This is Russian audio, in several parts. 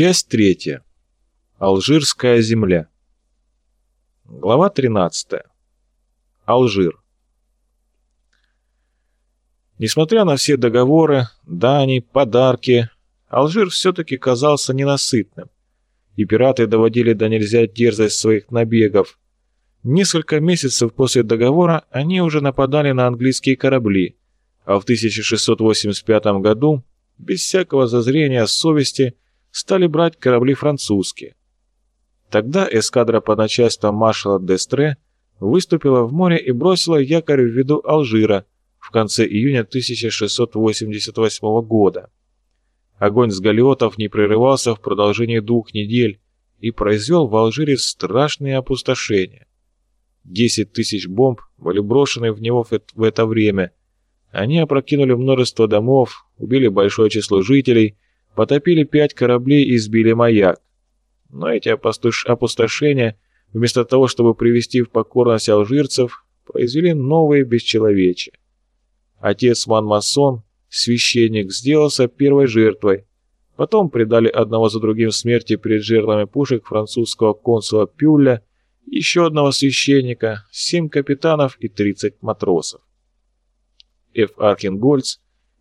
Часть третья. Алжирская земля. Глава 13. Алжир. Несмотря на все договоры, дани, подарки, Алжир все-таки казался ненасытным, и пираты доводили до нельзя дерзость своих набегов. Несколько месяцев после договора они уже нападали на английские корабли, а в 1685 году, без всякого зазрения совести, стали брать корабли французские. Тогда эскадра под начальством маршала Дестре выступила в море и бросила якорь в виду Алжира в конце июня 1688 года. Огонь с галиотов не прерывался в продолжении двух недель и произвел в Алжире страшные опустошения. Десять тысяч бомб были брошены в него в это время. Они опрокинули множество домов, убили большое число жителей – потопили пять кораблей и сбили маяк. Но эти опустошения, вместо того, чтобы привести в покорность алжирцев, произвели новые бесчеловечия. Отец Манмасон, священник, сделался первой жертвой. Потом предали одного за другим смерти перед жерлами пушек французского консула Пюля, еще одного священника, семь капитанов и тридцать матросов. Ф. Аркингольц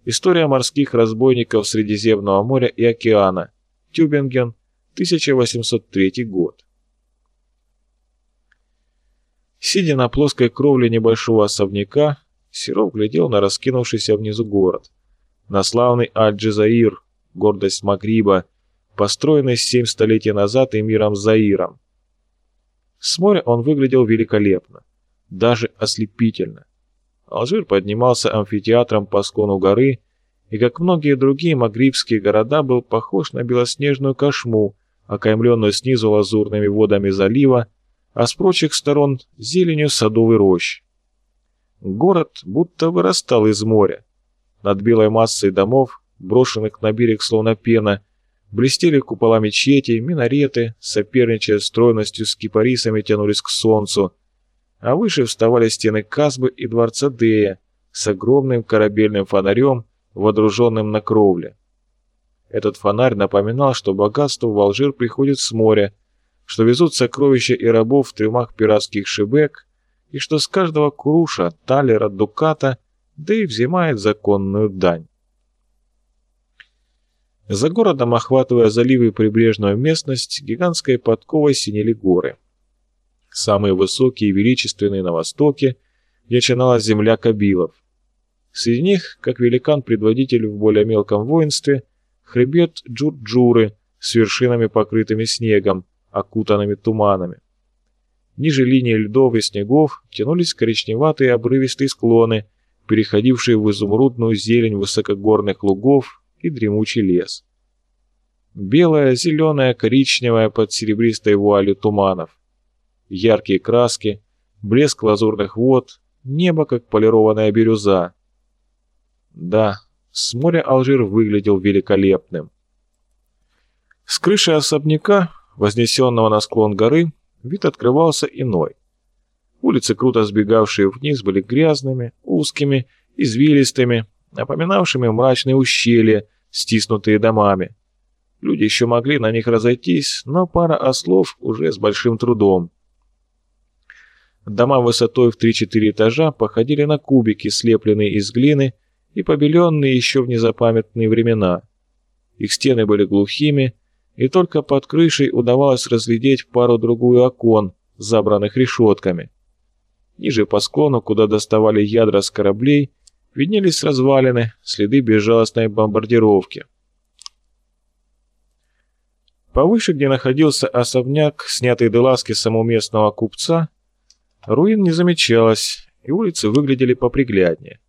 История морских разбойников Средиземного моря и океана. Тюбинген, 1803 год. Сидя на плоской кровле небольшого особняка, Серов глядел на раскинувшийся внизу город. На славный Аль-Джизаир, гордость Магриба, построенный семь столетий назад эмиром Заиром. С моря он выглядел великолепно, даже ослепительно. Алжир поднимался амфитеатром по склону горы и, как многие другие магрибские города, был похож на белоснежную кошму, окаймленную снизу лазурными водами залива, а с прочих сторон зеленью садовой рощи. Город будто вырастал из моря. Над белой массой домов, брошенных на берег словно пена, блестели купола мечети, минареты, соперничая стройностью с кипарисами тянулись к солнцу, а выше вставали стены Казбы и дворца Дея с огромным корабельным фонарем, водруженным на кровле. Этот фонарь напоминал, что богатство в Алжир приходит с моря, что везут сокровища и рабов в трюмах пиратских шибек, и что с каждого куруша, талера, дуката, да и взимает законную дань. За городом, охватывая заливы и прибрежную местность, гигантской подковой синели горы. Самые высокие и величественные на востоке, где начиналась земля Кабилов. Среди них, как великан-предводитель в более мелком воинстве, хребет Джурджуры с вершинами, покрытыми снегом, окутанными туманами. Ниже линии льдов и снегов тянулись коричневатые обрывистые склоны, переходившие в изумрудную зелень высокогорных лугов и дремучий лес. Белая, зеленая, коричневая под серебристой вуалью туманов. Яркие краски, блеск лазурных вод, небо как полированная бирюза. Да, с моря Алжир выглядел великолепным. С крыши особняка, вознесенного на склон горы, вид открывался иной. Улицы, круто сбегавшие вниз, были грязными, узкими, извилистыми, напоминавшими мрачные ущелья, стиснутые домами. Люди еще могли на них разойтись, но пара ослов уже с большим трудом. Дома высотой в 3-4 этажа походили на кубики, слепленные из глины, и побеленные еще в незапамятные времена. Их стены были глухими, и только под крышей удавалось разглядеть пару-другую окон, забранных решетками. Ниже по склону, куда доставали ядра с кораблей, виднелись развалины, следы безжалостной бомбардировки. Повыше, где находился особняк, снятый до ласки самоместного купца, руин не замечалось, и улицы выглядели попригляднее.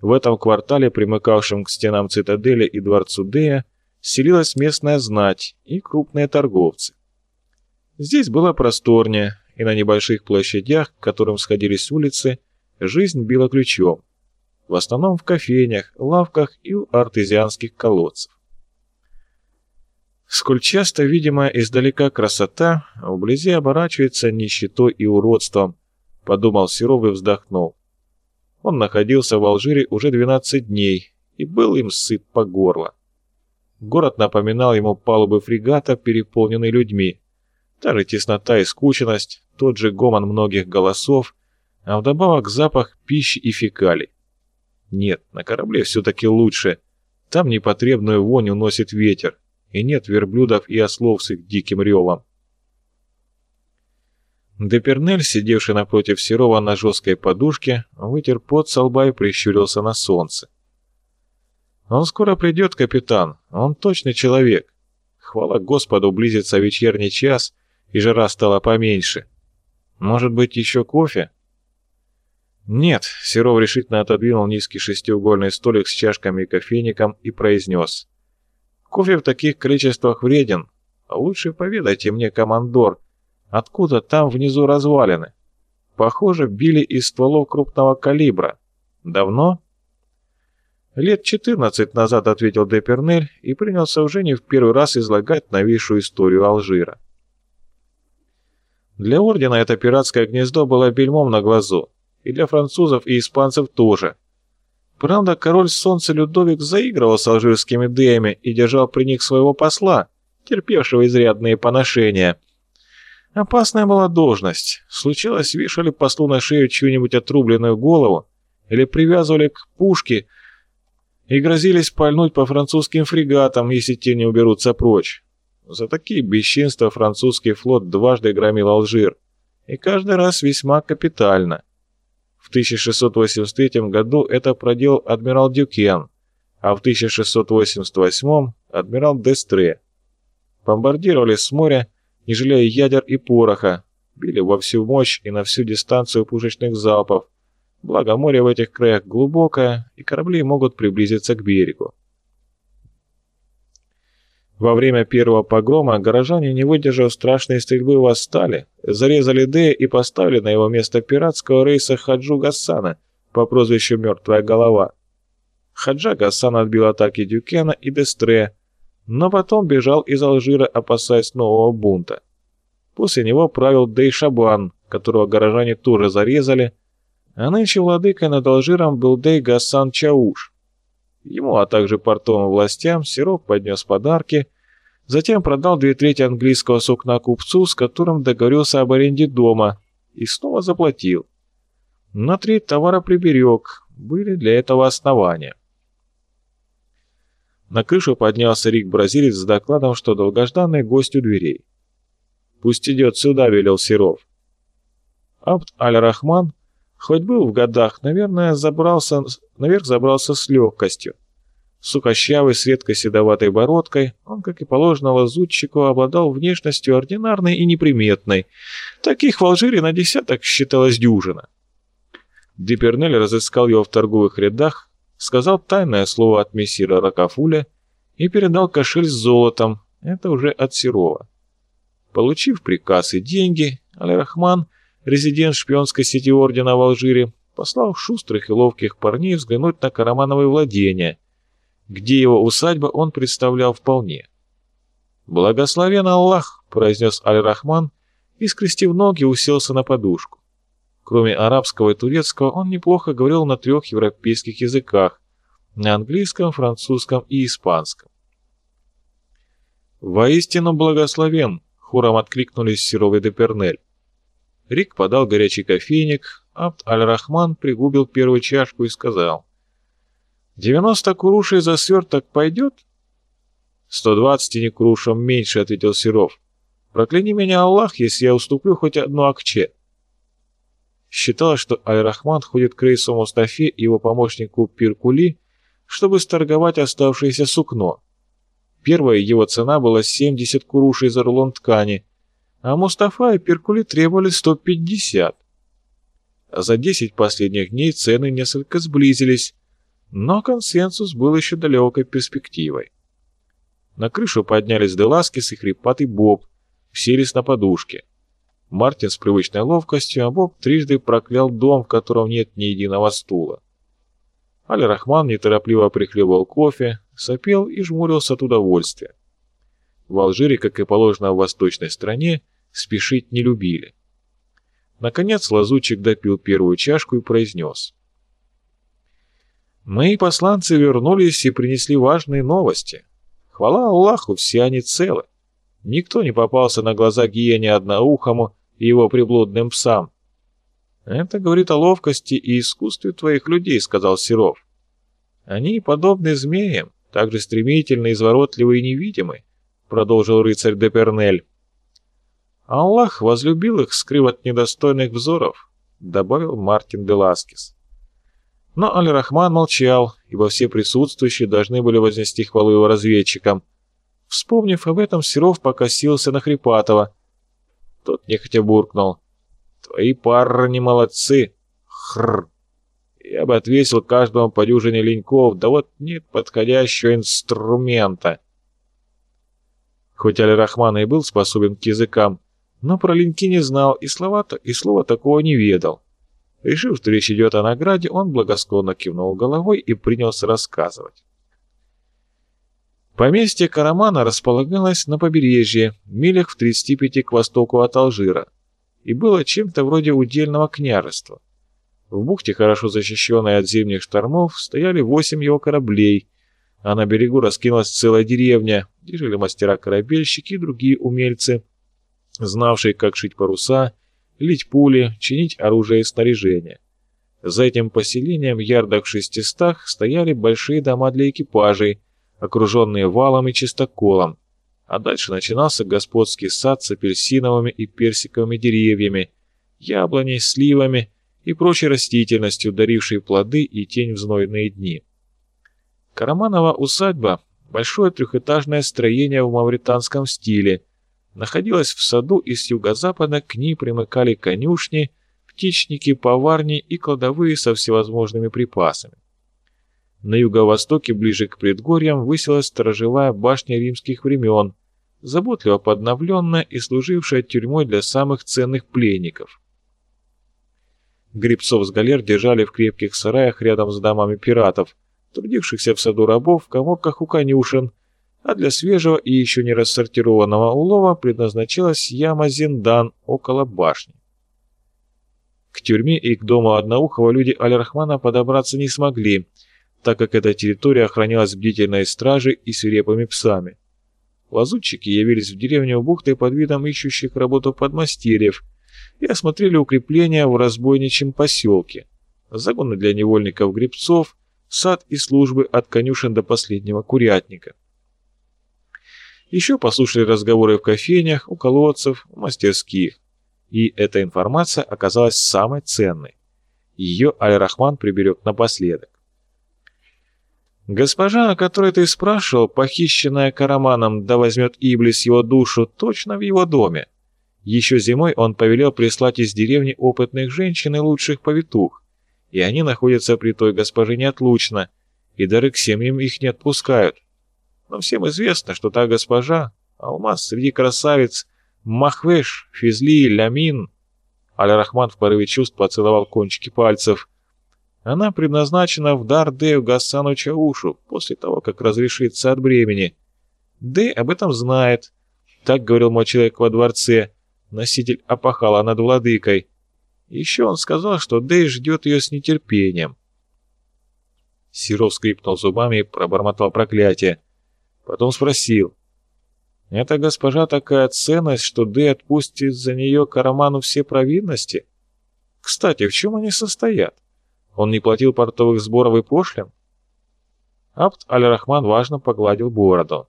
В этом квартале, примыкавшем к стенам цитадели и дворцу Дея, селилась местная знать и крупные торговцы. Здесь было просторнее, и на небольших площадях, к которым сходились улицы, жизнь била ключом. В основном в кофейнях, лавках и у артезианских колодцев. Сколь часто видимая издалека красота вблизи оборачивается нищетой и уродством, подумал Серов и вздохнул. Он находился в Алжире уже 12 дней и был им сыт по горло. Город напоминал ему палубы фрегата, переполненные людьми. Та же теснота и скученность, тот же гомон многих голосов, а вдобавок запах пищи и фекалий. Нет, на корабле все-таки лучше. Там непотребную вонь уносит ветер, и нет верблюдов и ослов с их диким ревом. Депернель, сидевший напротив Серова на жесткой подушке, вытер пот со лба и прищурился на солнце. «Он скоро придет, капитан. Он точный человек. Хвала Господу, близится вечерний час, и жара стала поменьше. Может быть, еще кофе?» «Нет», — Серов решительно отодвинул низкий шестиугольный столик с чашками и кофейником и произнес. «Кофе в таких количествах вреден. Лучше поведайте мне, командор, откуда там внизу развалины? Похоже, били из стволов крупного калибра. Давно?» «Лет четырнадцать назад», — ответил Депернель и принялся уже не в первый раз излагать новейшую историю Алжира. Для Ордена это пиратское гнездо было бельмом на глазу, и для французов и испанцев тоже. Правда, король солнца Людовик заигрывал с алжирскими деями и держал при них своего посла, терпевшего изрядные поношения. Опасная была должность. Случалось, вешали послу на шею чью-нибудь отрубленную голову или привязывали к пушке и грозились пальнуть по французским фрегатам, если те не уберутся прочь. За такие бесчинства французский флот дважды громил Алжир, и каждый раз весьма капитально. В 1683 году это проделал адмирал Дюкен, а в 1688 адмирал Дестре. Бомбардировали с моря, не жалея ядер и пороха, били во всю мощь и на всю дистанцию пушечных залпов, благо море в этих краях глубокое, и корабли могут приблизиться к берегу. Во время первого погрома горожане, не выдержав страшной стрельбы, восстали, зарезали Дея и поставили на его место пиратского рейса Хаджу Гасана по прозвищу «Мертвая голова». Хаджа Гассан отбил атаки Дюкена и Дестре, но потом бежал из Алжира, опасаясь нового бунта. После него правил Дей Шабан, которого горожане тоже зарезали, а нынче владыкой над Алжиром был Дей Гассан Чауш. Ему, а также портовым властям, Сироп поднес подарки, затем продал две трети английского сукна купцу, с которым договорился об аренде дома, и снова заплатил. На треть товара приберег, были для этого основания. На крышу поднялся Рик-бразилец с докладом, что долгожданный гость у дверей. «Пусть идет сюда», — велел Серов. Абд Аль-Рахман Хоть был в годах, наверное, забрался, наверх забрался с легкостью. Сухощавый, с редкой седоватой бородкой, он, как и положено лазутчику, обладал внешностью ординарной и неприметной. Таких в Алжире на десяток считалось дюжина. Дипернель разыскал его в торговых рядах, сказал тайное слово от мессира Ракафуля и передал кошель с золотом, это уже от Серова. Получив приказ и деньги, Аль-Рахман – резидент шпионской сети Ордена в Алжире, послал шустрых и ловких парней взглянуть на Карамановые владения, где его усадьба он представлял вполне. «Благословен Аллах!» – произнес Аль-Рахман и, скрестив ноги, уселся на подушку. Кроме арабского и турецкого, он неплохо говорил на трех европейских языках – на английском, французском и испанском. «Воистину благословен!» – хором откликнулись Серов и Депернель. Рик подал горячий кофейник, Абд Аль-Рахман пригубил первую чашку и сказал. «Девяносто курушей за сверток пойдет?» «Сто двадцать и не курушем меньше», — ответил Серов. «Прокляни меня, Аллах, если я уступлю хоть одну акче». Считалось, что Аль-Рахман ходит к рейсу Мустафе и его помощнику Пиркули, чтобы сторговать оставшееся сукно. Первая его цена была 70 курушей за рулон ткани, а Мустафа и Перкули требовали 150. А за 10 последних дней цены несколько сблизились, но консенсус был еще далекой перспективой. На крышу поднялись Деласкис и хрипатый Боб, уселись на подушке. Мартин с привычной ловкостью, а Боб трижды проклял дом, в котором нет ни единого стула. Аль-Рахман неторопливо прихлебывал кофе, сопел и жмурился от удовольствия. В Алжире, как и положено в восточной стране, спешить не любили. Наконец лазутчик допил первую чашку и произнес. «Мои посланцы вернулись и принесли важные новости. Хвала Аллаху, все они целы. Никто не попался на глаза гиене одноухому и его приблудным псам. «Это говорит о ловкости и искусстве твоих людей», — сказал Серов. «Они подобны змеям, так же стремительны, изворотливы и невидимы», — продолжил рыцарь Депернель. «Аллах возлюбил их, скрыв от недостойных взоров», — добавил Мартин де Ласкис. Но Аль-Рахман молчал, ибо все присутствующие должны были вознести хвалу его разведчикам. Вспомнив об этом, Серов покосился на Хрипатова. Тот нехотя буркнул. «Твои парни молодцы! Хрр! Я бы отвесил каждому по дюжине леньков, да вот нет подходящего инструмента!» Хоть Аль-Рахман и был способен к языкам, но про леньки не знал и слова-то и слова такого не ведал. Решив, что речь идет о награде, он благосклонно кивнул головой и принялся рассказывать. Поместье Карамана располагалось на побережье, милях в 35 к востоку от Алжира, и было чем-то вроде удельного княжества. В бухте, хорошо защищенной от зимних штормов, стояли восемь его кораблей, а на берегу раскинулась целая деревня, где жили мастера-корабельщики и другие умельцы, знавшие, как шить паруса лить пули, чинить оружие и снаряжение. За этим поселением, ярдах в шестистах, стояли большие дома для экипажей, окруженные валом и чистоколом, а дальше начинался господский сад с апельсиновыми и персиковыми деревьями, яблоней, сливами и прочей растительностью, дарившей плоды и тень в знойные дни. Караманова усадьба – большое трехэтажное строение в мавританском стиле – находилась в саду и с юго-запада к ней примыкали конюшни, птичники, поварни и кладовые со всевозможными припасами. На юго-востоке, ближе к предгорьям, высилась сторожевая башня римских времен, заботливо подновленная и служившая тюрьмой для самых ценных пленников. Грибцов с галер держали в крепких сараях рядом с домами пиратов, трудившихся в саду рабов в коморках у конюшен, а для свежего и еще не рассортированного улова предназначалась яма Зиндан около башни. К тюрьме и к дому Одноухого люди Аль-Рахмана подобраться не смогли, так как эта территория охранялась бдительной стражей и свирепыми псами. Лазутчики явились в деревню бухты под видом ищущих работу подмастерьев и осмотрели укрепления в разбойничьем поселке, загоны для невольников-гребцов, сад и службы от конюшен до последнего курятника. Еще послушали разговоры в кофейнях, у колодцев, в мастерских. И эта информация оказалась самой ценной. Ее Аль-Рахман приберег напоследок. Госпожа, о которой ты спрашивал, похищенная Караманом, да возьмет Иблис его душу, точно в его доме. Еще зимой он повелел прислать из деревни опытных женщин и лучших повитух, и они находятся при той госпоже неотлучно, и дары к семьям их не отпускают. Но всем известно, что та госпожа, алмаз среди красавиц, Махвеш, Физли, Лямин. Аль-Рахман в порыве чувств поцеловал кончики пальцев. Она предназначена в дар Дэю Гассану Чаушу после того, как разрешится от бремени. Дэй об этом знает. Так говорил мой человек во дворце, носитель опахала над владыкой. Еще он сказал, что Дэй ждет ее с нетерпением. Серов скрипнул зубами и пробормотал проклятие. Потом спросил. «Эта госпожа такая ценность, что Дэй отпустит за нее Караману все провинности? Кстати, в чем они состоят? Он не платил портовых сборов и пошлин?» Абд Аль-Рахман важно погладил бороду.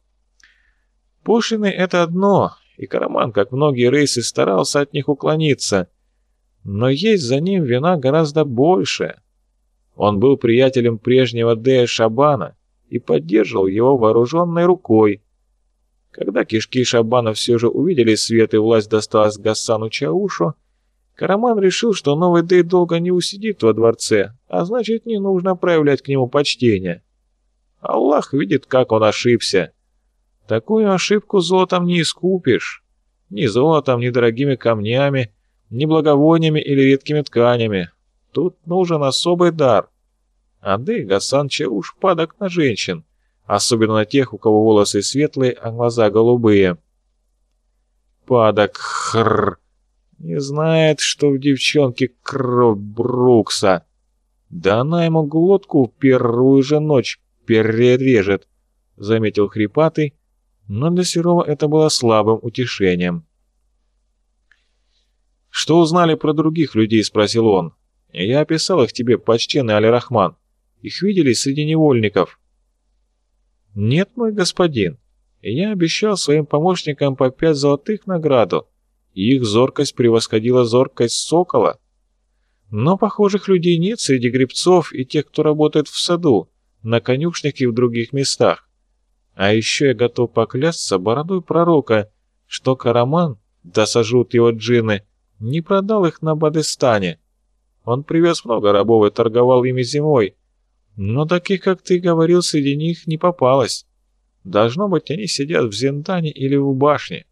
«Пошлины — это одно, и Караман, как многие рейсы, старался от них уклониться. Но есть за ним вина гораздо большая. Он был приятелем прежнего Дея Шабана, и поддерживал его вооруженной рукой. Когда кишки Шабана все же увидели свет и власть досталась Гасану Чаушу, Караман решил, что новый Дэй долго не усидит во дворце, а значит не нужно проявлять к нему почтение. Аллах видит, как он ошибся. Такую ошибку золотом не искупишь. Ни золотом, ни дорогими камнями, ни благовониями или редкими тканями. Тут нужен особый дар. А Дэй Гасан Чауш падок на женщин, особенно на тех, у кого волосы светлые, а глаза голубые. Падок, хрррр, не знает, что в девчонке кровь Брукса. Да она ему глотку в первую же ночь перережет. заметил Хрипатый, но для Серова это было слабым утешением. «Что узнали про других людей?» — спросил он. «Я описал их тебе, почтенный Али-Рахман. Их видели среди невольников». «Нет, мой господин. Я обещал своим помощникам по пять золотых награду, их зоркость превосходила зоркость сокола. Но похожих людей нет среди грибцов и тех, кто работает в саду, на конюшнях и в других местах. А еще я готов поклясться бородой пророка, что Караман, да сожрут его джинны, не продал их на Бадыстане. Он привез много рабов и торговал ими зимой, но таких, как ты говорил, среди них не попалось. Должно быть, они сидят в Зендане или в башне.